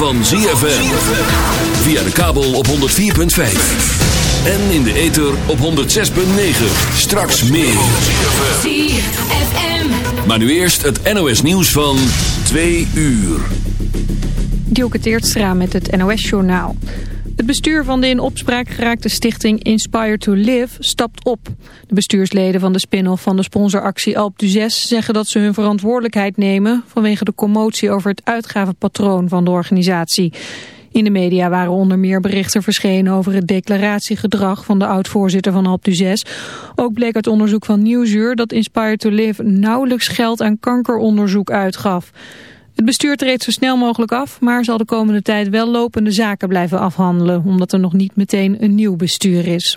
van ZFM. Via de kabel op 104.5. En in de ether op 106.9. Straks meer. ZFM. Maar nu eerst het NOS nieuws van 2 uur. Dielke Teertstra met het NOS-journaal. Het bestuur van de in opspraak geraakte stichting Inspire to Live stapt op. De bestuursleden van de spin-off van de sponsoractie Alp du Zes zeggen dat ze hun verantwoordelijkheid nemen vanwege de commotie over het uitgavenpatroon van de organisatie. In de media waren onder meer berichten verschenen over het declaratiegedrag van de oud-voorzitter van Alp du Zes. Ook bleek uit onderzoek van Nieuwsuur dat Inspire to Live nauwelijks geld aan kankeronderzoek uitgaf. Het bestuur treedt zo snel mogelijk af, maar zal de komende tijd wel lopende zaken blijven afhandelen, omdat er nog niet meteen een nieuw bestuur is.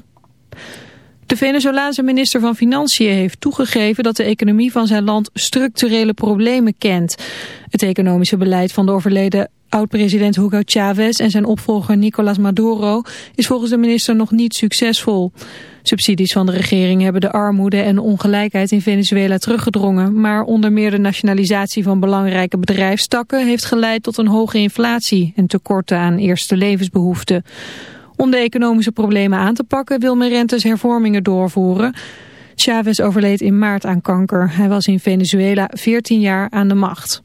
De Venezolaanse minister van Financiën heeft toegegeven dat de economie van zijn land structurele problemen kent. Het economische beleid van de overleden oud-president Hugo Chavez en zijn opvolger Nicolás Maduro is volgens de minister nog niet succesvol. Subsidies van de regering hebben de armoede en ongelijkheid in Venezuela teruggedrongen, maar onder meer de nationalisatie van belangrijke bedrijfstakken heeft geleid tot een hoge inflatie en tekorten aan eerste levensbehoeften. Om de economische problemen aan te pakken wil Merentes hervormingen doorvoeren. Chavez overleed in maart aan kanker. Hij was in Venezuela 14 jaar aan de macht.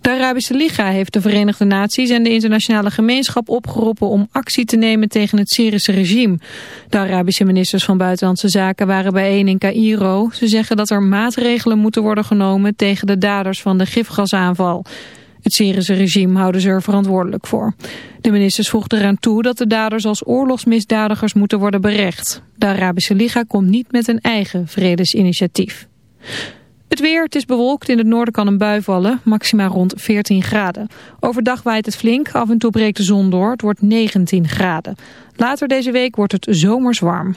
De Arabische Liga heeft de Verenigde Naties en de internationale gemeenschap opgeroepen om actie te nemen tegen het Syrische regime. De Arabische ministers van Buitenlandse Zaken waren bijeen in Cairo. Ze zeggen dat er maatregelen moeten worden genomen tegen de daders van de gifgasaanval. Het Syrische regime houden ze er verantwoordelijk voor. De ministers voegden eraan toe dat de daders als oorlogsmisdadigers moeten worden berecht. De Arabische Liga komt niet met een eigen vredesinitiatief. Het weer, het is bewolkt. In het noorden kan een bui vallen, maxima rond 14 graden. Overdag waait het flink, af en toe breekt de zon door. Het wordt 19 graden. Later deze week wordt het zomers warm.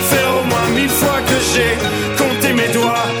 fois que j'ai compté mes doigts.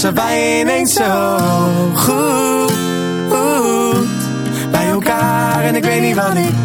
passen wij ineens zo goed bij elkaar. En ik weet niet wat ik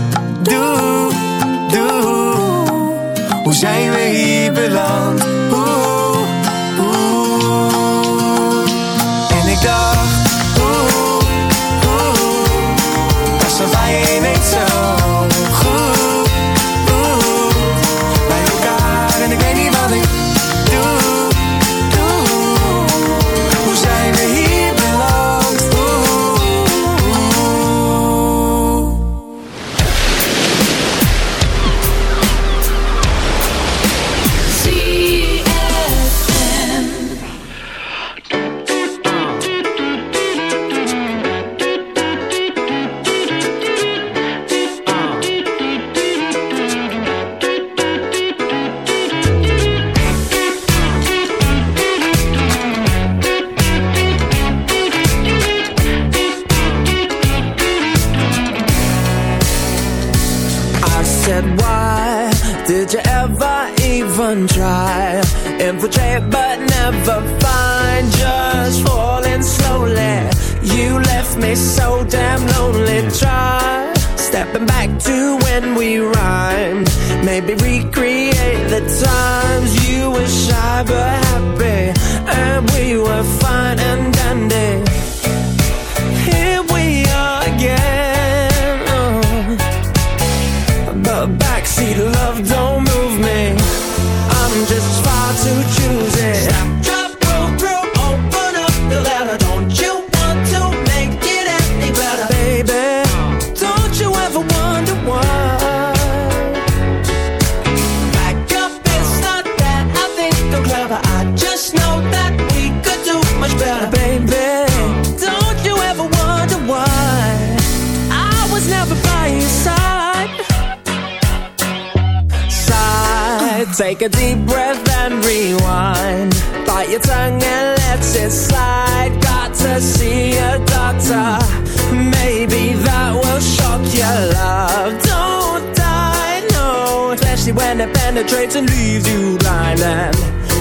when it penetrates and leaves you blind and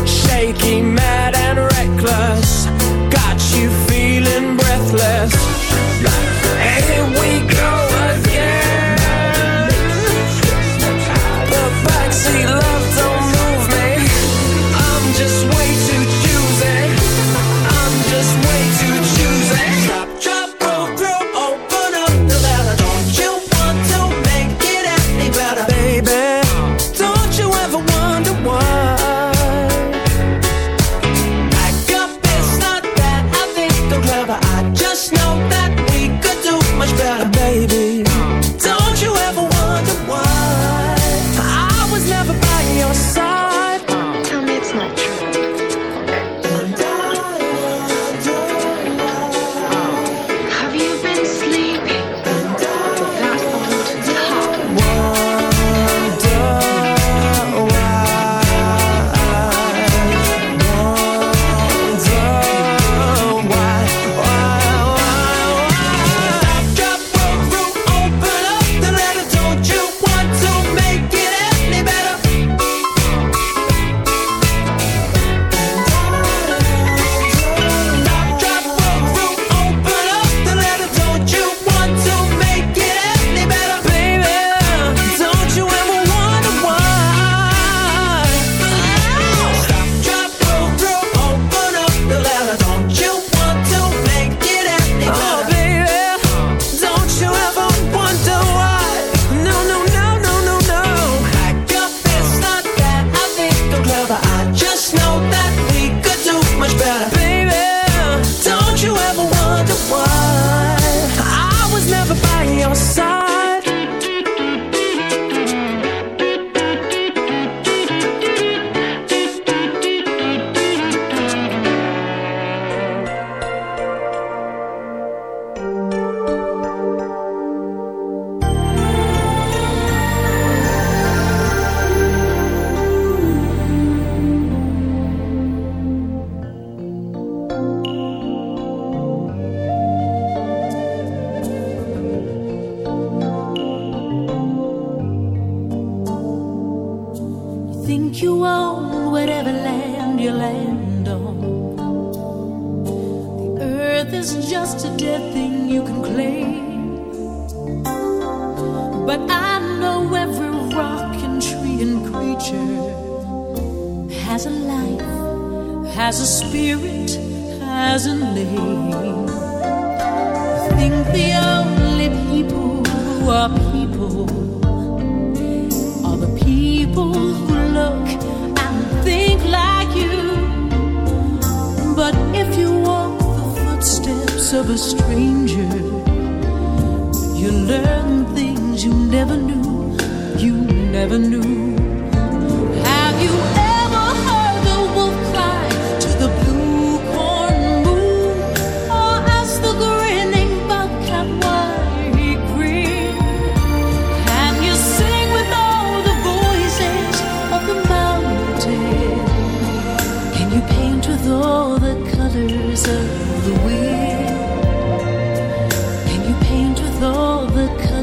shaky, mad and reckless. Got you feeling breathless. snow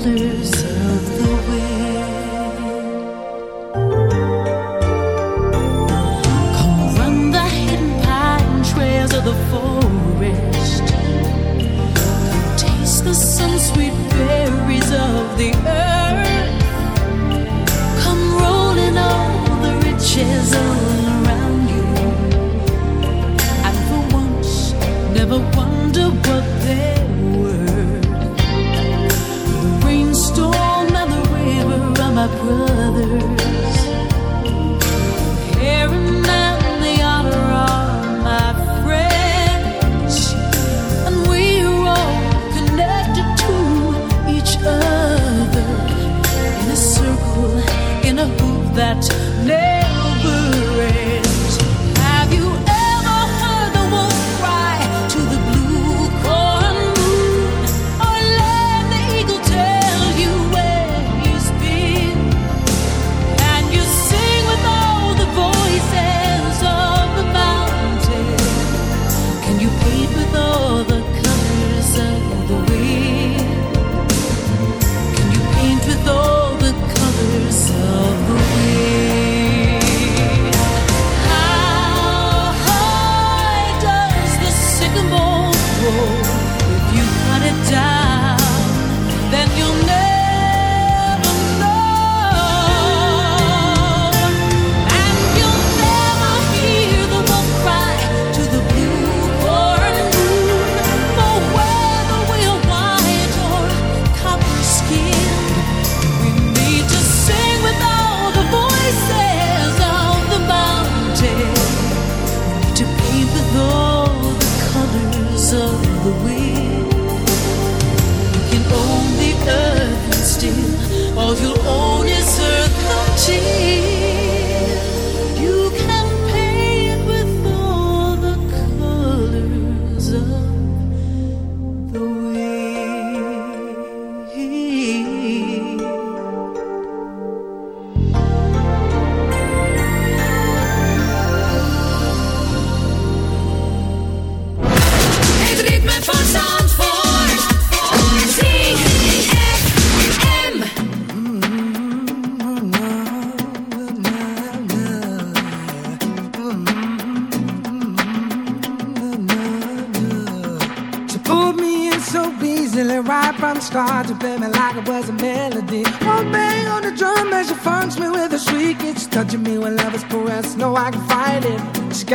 Lose.